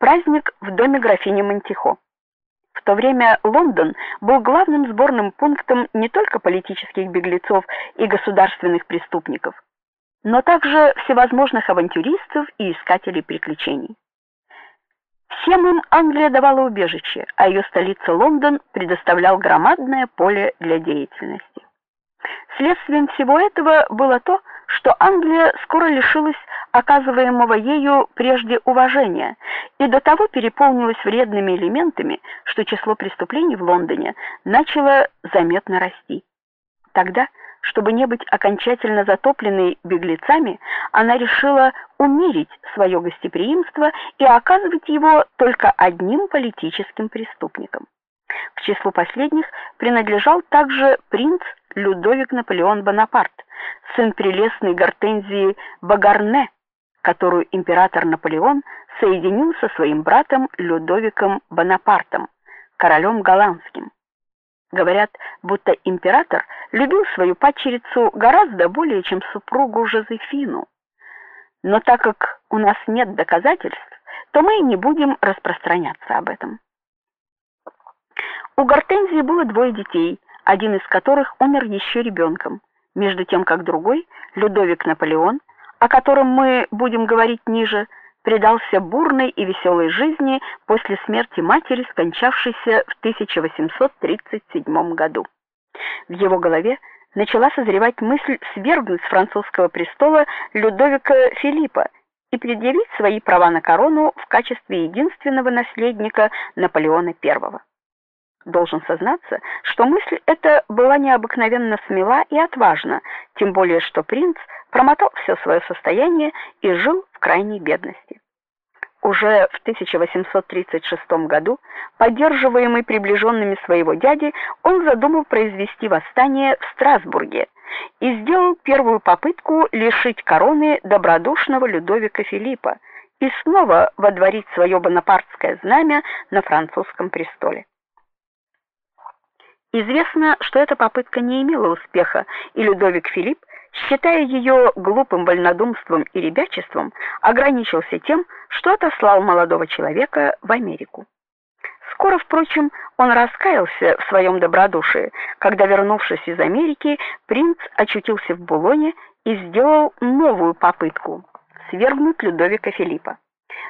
Праздник в доме графини Монтихо. В то время Лондон был главным сборным пунктом не только политических беглецов и государственных преступников, но также всевозможных авантюристов и искателей приключений. Всем им Англия давала убежище, а ее столица Лондон предоставлял громадное поле для деятельности. Следствием всего этого было то, что Англия скоро лишилась оказываемого ею прежде уважения и до того переполнилась вредными элементами, что число преступлений в Лондоне начало заметно расти. Тогда, чтобы не быть окончательно затопленной беглецами, она решила умерить свое гостеприимство и оказывать его только одним политическим преступникам. К числу последних принадлежал также принц Людовик Наполеон Бонапарт, сын прелестной Гортензии Багарне, которую император Наполеон соединил со своим братом Людовиком Бонапартом, королем голландским. Говорят, будто император любил свою падчерицу гораздо более, чем супругу Жозефину. Но так как у нас нет доказательств, то мы не будем распространяться об этом. У Гортензии было двое детей, один из которых умер еще ребенком, между тем как другой, Людовик Наполеон, о котором мы будем говорить ниже, предался бурной и веселой жизни после смерти матери, скончавшейся в 1837 году. В его голове начала созревать мысль свергнуть с французского престола Людовика Филиппа и предъявить свои права на корону в качестве единственного наследника Наполеона I. Должен сознаться, что мысль эта была необыкновенно смела и отважна, тем более что принц промотал все свое состояние и жил в крайней бедности. Уже в 1836 году, поддерживаемый приближенными своего дяди, он задумал произвести восстание в Страсбурге и сделал первую попытку лишить короны добродушного Людовика Филиппа и снова водворить свое бонапартское знамя на французском престоле. Известно, что эта попытка не имела успеха, и Людовик Филипп, считая ее глупым вольнодумством и ребячеством, ограничился тем, что отослал молодого человека в Америку. Скоро, впрочем, он раскаялся в своем добродушии, когда, вернувшись из Америки, принц очутился в Булоне и сделал новую попытку свергнуть Людовика Филиппа.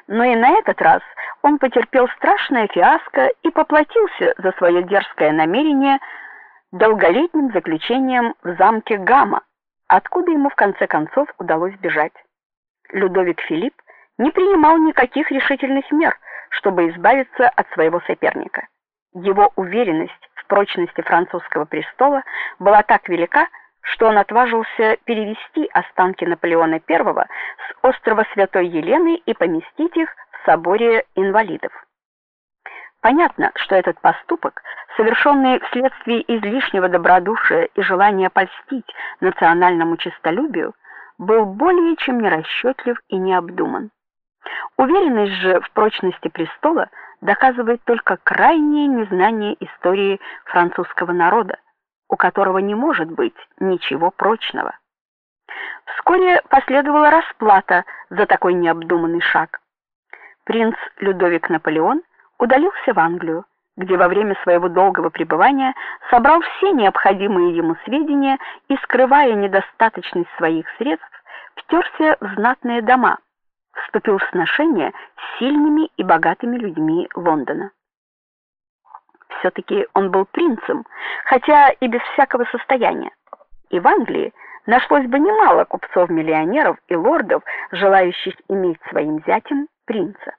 Но и на этот раз он потерпел страшное фиаско и поплатился за свое дерзкое намерение долголетним заключением в замке Гама, откуда ему в конце концов удалось бежать. Людовик Филипп не принимал никаких решительных мер, чтобы избавиться от своего соперника. Его уверенность в прочности французского престола была так велика, что он отважился перевести останки Наполеона I с острова Святой Елены и поместить их соборе инвалидов. Понятно, что этот поступок, совершенный вследствие излишнего добродушия и желания польстить национальному честолюбию, был более чем нерасчетлив и необдуман. Уверенность же в прочности престола доказывает только крайнее незнание истории французского народа у которого не может быть ничего прочного. Вскоре последовала расплата за такой необдуманный шаг. Принц Людовик Наполеон удалился в Англию, где во время своего долгого пребывания собрал все необходимые ему сведения и скрывая недостаточность своих средств, втерся в знатные дома, вступил в сношения с сильными и богатыми людьми Лондона все таки он был принцем, хотя и без всякого состояния. И в Англии нашлось бы немало купцов-миллионеров и лордов, желающих иметь своим зятем принца.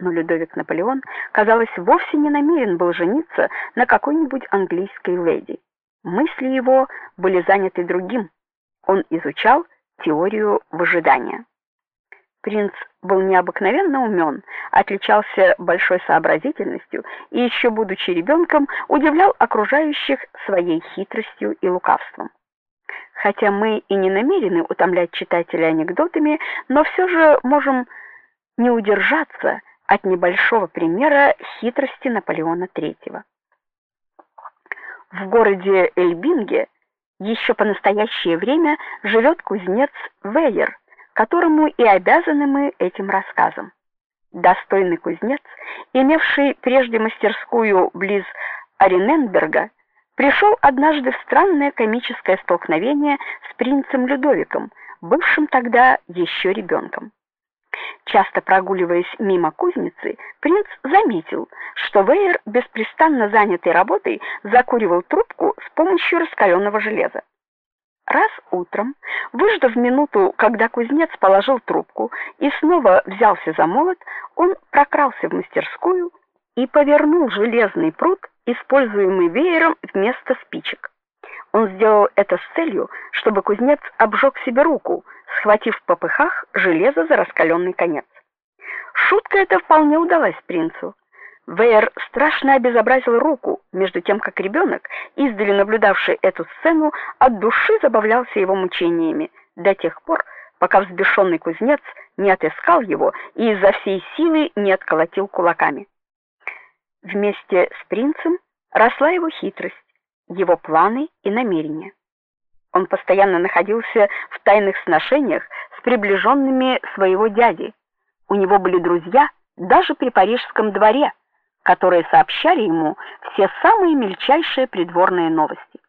Но Людовик Наполеон, казалось, вовсе не намерен был жениться на какой-нибудь английской леди. Мысли его были заняты другим. Он изучал теорию выжидания. Принц был необыкновенно умен, отличался большой сообразительностью и еще будучи ребенком удивлял окружающих своей хитростью и лукавством. Хотя мы и не намерены утомлять читателя анекдотами, но все же можем не удержаться от небольшого примера хитрости Наполеона III. В городе Эльбинге еще по настоящее время живет кузнец Вейер, которому и обязаны мы этим рассказом. Достойный кузнец, имевший прежде мастерскую близ Орененберга, пришел однажды в странное комическое столкновение с принцем Людовиком, бывшим тогда еще ребенком. Часто прогуливаясь мимо кузницы, принц заметил, что Вейер, беспрестанно занятый работой, закуривал трубку с помощью раскаленного железа. Раз утром, выждав минуту, когда кузнец положил трубку и снова взялся за молот, он прокрался в мастерскую и повернул железный прут, используемый веером вместо спичек. Он сделал это с целью, чтобы кузнец обжег себе руку, схватив в попыхах железо за раскаленный конец. Шутка эта вполне удалась принцу. Вейер страшно обезобразил руку, между тем как ребенок, издали наблюдавший эту сцену, от души забавлялся его мучениями до тех пор, пока взбешенный кузнец не отыскал его и изо всей силы не отколотил кулаками. Вместе с принцем росла его хитрость, его планы и намерения. Он постоянно находился в тайных сношениях с приближенными своего дяди. У него были друзья даже при парижском дворе которые сообщали ему все самые мельчайшие придворные новости.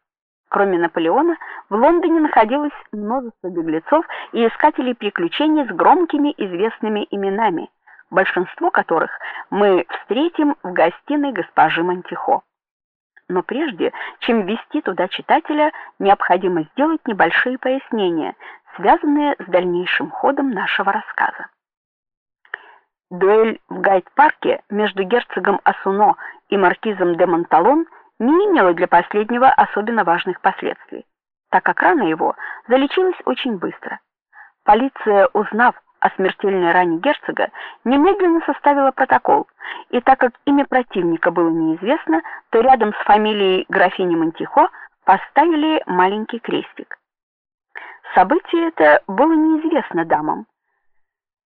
Кроме Наполеона, в Лондоне находилось множество беглецов и искателей приключений с громкими известными именами, большинство которых мы встретим в гостиной госпожи Монтихо. Но прежде, чем ввести туда читателя, необходимо сделать небольшие пояснения, связанные с дальнейшим ходом нашего рассказа. Дуэль в Гайд-парке между герцогом Асуно и маркизом де Монталон не имела для последнего особенно важных последствий, так как рана его залечилась очень быстро. Полиция, узнав о смертельной ране герцога, немедленно составила протокол, и так как имя противника было неизвестно, то рядом с фамилией графини Монтихо поставили маленький крестик. Событие это было неизвестно дамам,